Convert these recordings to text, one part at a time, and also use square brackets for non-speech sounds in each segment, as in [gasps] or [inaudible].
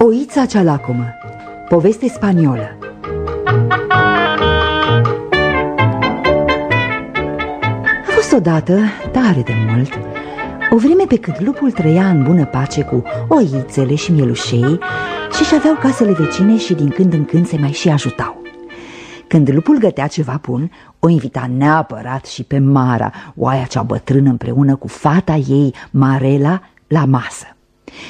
Oița cea lacomă. Poveste spaniolă. A fost odată, tare de mult O vreme pe cât lupul trăia în bună pace cu oițele și mielușei Și-și aveau casele vecine și din când în când se mai și ajutau. Când lupul gătea ceva bun, o invita neapărat și pe Mara, oaia cea bătrână împreună cu fata ei, Marela, la masă.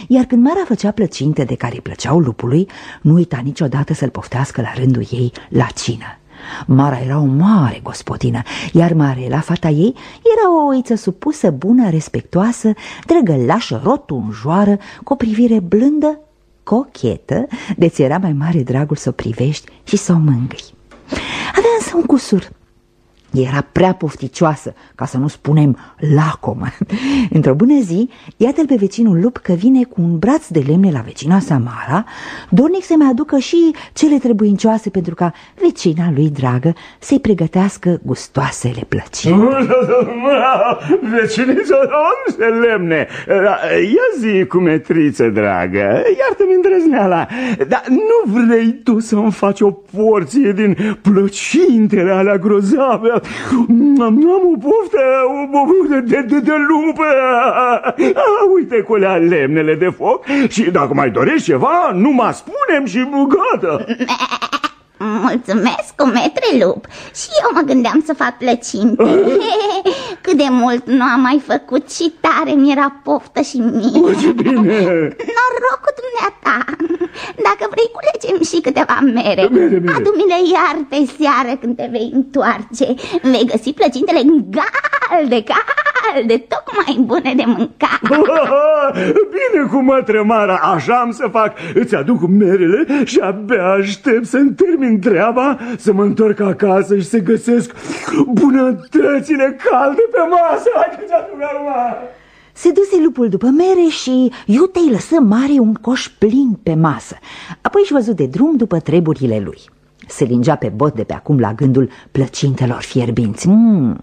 Iar când Mara făcea plăcinte de care îi plăceau lupului, nu uita niciodată să-l poftească la rândul ei la cină. Mara era o mare gospodină, iar Marela, fata ei, era o oiță supusă, bună, respectoasă, drăgălașă, rotunjoară, cu o privire blândă, cochetă, de ți era mai mare dragul să o privești și să o mângâi. Avea însă un cusur era prea pofticioasă, ca să nu spunem lacomă. [laughs] Într-o bună zi, iată-l pe vecinul lup că vine cu un braț de lemne la vecina Samara, dornic să mai aducă și cele trebuincioase pentru ca vecina lui dragă să-i pregătească gustoasele plăceri. [laughs] Vecinița, de lemne, ia zi cu metriță, dragă, iartă-mi îndrăzneala, dar nu vrei tu să-mi faci o porție din plăcintele alea grozave am o poftă, o poftă de, de, de lupă. Uite colea lemnele de foc și dacă mai dorești ceva, nu mă spunem și gata. [laughs] Mulțumesc, metre lup Și eu mă gândeam să fac plăcinte [laughs] Cât de mult nu am mai făcut și tare mi-era poftă și mie. Ce bine! Noroc cu dumneata! Dacă vrei culegem și câteva mere. Adu-mi-le iar pe seară când te vei întoarce. Vei găsi plăcintele galde, calde Tocmai bune de mâncat Bine cu mătrămara, așa am să fac Îți aduc merele și abia aștept să-mi termin termin treaba, să mă întorc acasă și să găsesc bunătățile calde pe masă. Se duse lupul după mere și iute îi lăsă mare un coș plin pe masă. Apoi își văzut de drum după treburile lui. Se lingea pe bot de pe acum la gândul plăcintelor fierbinți. Mm.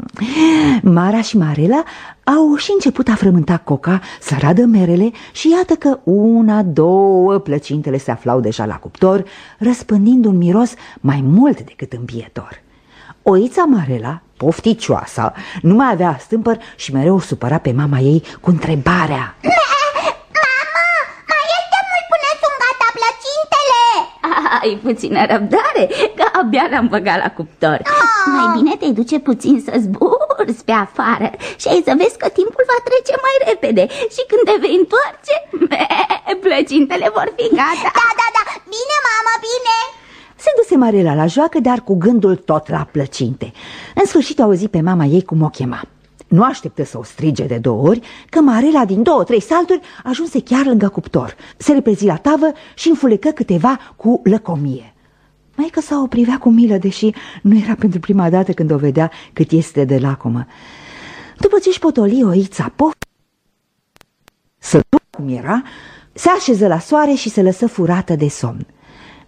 Mara și Marela au și început a frământa coca, să radă merele și iată că una, două plăcintele se aflau deja la cuptor, răspândind un miros mai mult decât îmbietor. Oița Marela, pofticioasa, nu mai avea stâmpăr și mereu supăra pe mama ei cu întrebarea ai puțină răbdare, că abia l-am băgat la cuptor oh. Mai bine te duce puțin să zburzi pe afară și ai să vezi că timpul va trece mai repede Și când te vei întoarce, plăcintele vor fi gata Da, da, da, bine mamă, bine se duse Marela la joacă, dar cu gândul tot la plăcinte. În sfârșit auzi pe mama ei cum o chema. Nu așteptă să o strige de două ori, că Marela din două, trei salturi ajunse chiar lângă cuptor. Se reprezi la tavă și înfulecă câteva cu lăcomie. Maica sa o privea cu milă, deși nu era pentru prima dată când o vedea cât este de lacomă. După ce își potoli oița pof, să cum era, se așeză la soare și se lăsă furată de somn.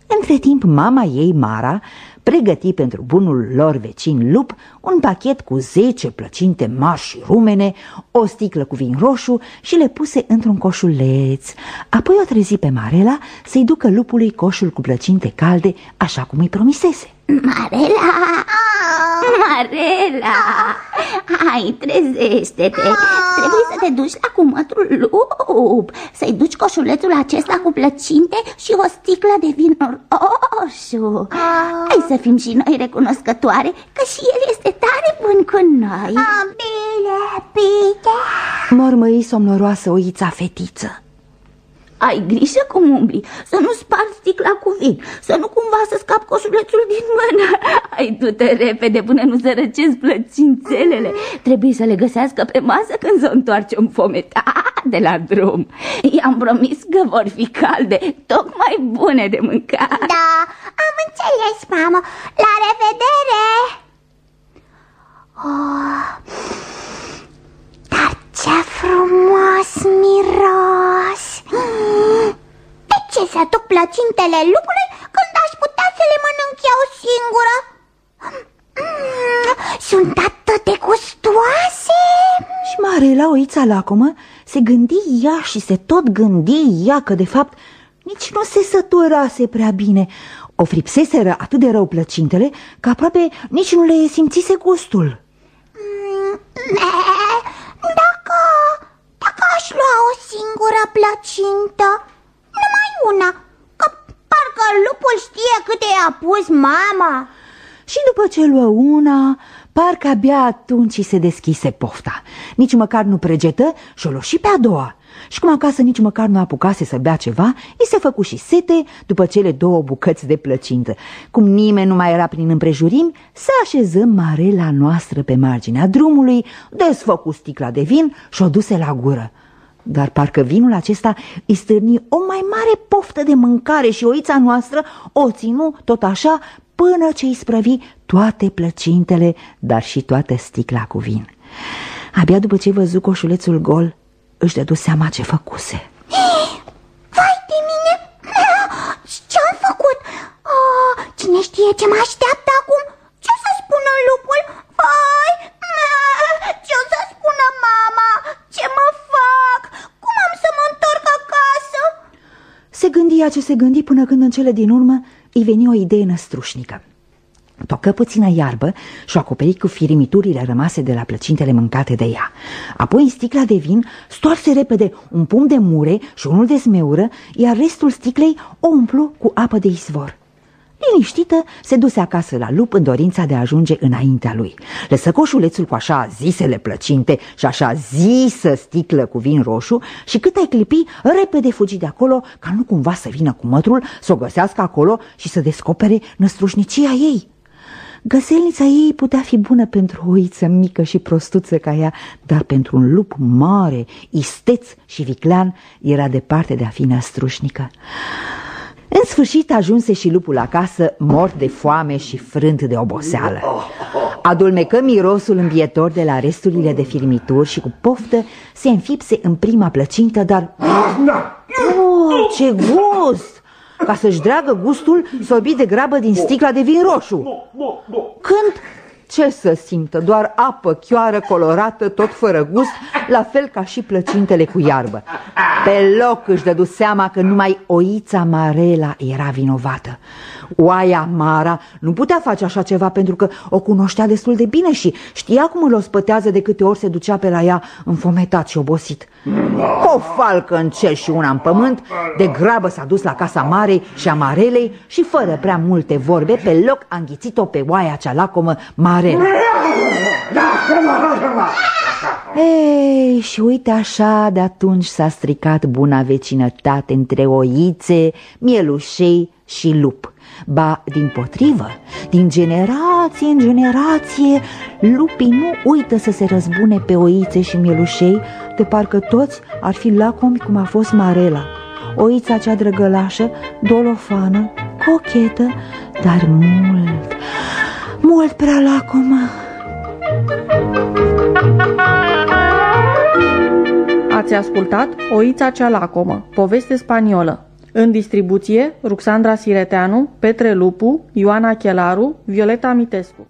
Între timp, mama ei, Mara, pregăti pentru bunul lor vecin lup un pachet cu zece plăcinte marși și rumene, o sticlă cu vin roșu și le puse într-un coșuleț. Apoi o trezi pe Marela să-i ducă lupului coșul cu plăcinte calde, așa cum îi promisese. Marela! Marela! Hai, trezește-te! Trebuie să te duci la cumătrul lup, să-i duci coșulețul acesta cu plăcinte și o sticlă de vin roșu. Hai să fim și noi recunoscătoare că și el este tare bun cu noi. Bine, bine! Mormăi somnoroasă oița fetiță. Ai grijă cum umbli, să nu spargi sticla cu vin, să nu cumva să scap cosulețul din mână. [laughs] Ai du-te repede până nu răcesc plăcințelele. Trebuie să le găsească pe masă când se întoarce un fometa [laughs] de la drum. I-am promis că vor fi calde, tocmai bune de mâncat. Da, am înțeles, mamă. La revedere! Oh, dar ce frumos miros! [gasps] De ce să aduc plăcintele lupului când aș putea să le mănânc eu singură? Sunt atât de gustoase! Și mare la oița lacomă se gândi ea și se tot gândi ea că de fapt nici nu se săturase prea bine. O fripseseră atât de rău plăcintele că aproape nici nu le simțise gustul. Mm, dacă, dacă aș lua o singură plăcintă, numai una, că parcă lupul știe câte i-a pus mama. Și după ce luă una, parcă abia atunci se deschise pofta. Nici măcar nu pregetă și o luă și pe a doua. Și cum acasă nici măcar nu apucase să bea ceva, îi se făcu și sete după cele două bucăți de plăcintă. Cum nimeni nu mai era prin împrejurimi, să așezăm marela noastră pe marginea drumului, desfăcu sticla de vin și o duse la gură. Dar parcă vinul acesta îi stârni o mai mare poftă de mâncare și oița noastră o ținu tot așa până ce îi sprăvi toate plăcintele, dar și toată sticla cu vin. Abia după ce văzu coșulețul gol, își dădu seama ce făcuse. [gasps] Vai de mine! [clears throat] Ce-am făcut? Oh, cine știe ce mă așteaptă acum? Ce o să spună lupul? Vai! Ce o să spună mama? Ce mă fac? Cum am să mă întorc acasă? Se gândia ce se gândi până când în cele din urmă îi veni o idee năstrușnică. Tocă puțină iarbă și o acoperi cu firimiturile rămase de la plăcintele mâncate de ea. Apoi în sticla de vin stoarse repede un pumn de mure și unul de smeură, iar restul sticlei o umplu cu apă de izvor. Liniștită, se duse acasă la lup în dorința de a ajunge înaintea lui. Lăsă coșulețul cu așa zisele plăcinte și așa zisă sticlă cu vin roșu și cât ai clipi, repede fugi de acolo ca nu cumva să vină cu mătrul, să o găsească acolo și să descopere năstrușnicia ei. Găselnița ei putea fi bună pentru o oiță mică și prostuță ca ea, dar pentru un lup mare, isteț și viclean era departe de a fi năstrușnică. În sfârșit ajunse și lupul acasă, mort de foame și frânt de oboseală. Adulmecă mirosul îmbietor de la resturile de firmituri și cu poftă se înfipse în prima plăcintă, dar... Oh, ce gust! Ca să-și dreagă gustul, sorbi de grabă din sticla de vin roșu. Când ce să simtă? Doar apă chioară colorată, tot fără gust, la fel ca și plăcintele cu iarbă. Pe loc își dădu seama că numai oița Marela era vinovată. Oaia Mara nu putea face așa ceva pentru că o cunoștea destul de bine și știa cum îl ospătează de câte ori se ducea pe la ea înfometat și obosit. O falcă în cer și una în pământ, de grabă s-a dus la casa Marei și a Marelei și fără prea multe vorbe, pe loc a înghițit-o pe oaia cea lacomă Marela. Ei, și uite așa, de atunci s-a stricat buna vecinătate între oițe, mielușei și lup. Ba, din potrivă, din generație în generație, lupii nu uită să se răzbune pe oițe și mielușei, de parcă toți ar fi lacomi cum a fost Marela. Oița cea drăgălașă, dolofană, cochetă, dar mult, mult prea lacomă. Ați ascultat Oița cea lacomă, poveste spaniolă. În distribuție, Ruxandra Sireteanu, Petre Lupu, Ioana Chelaru, Violeta Mitescu.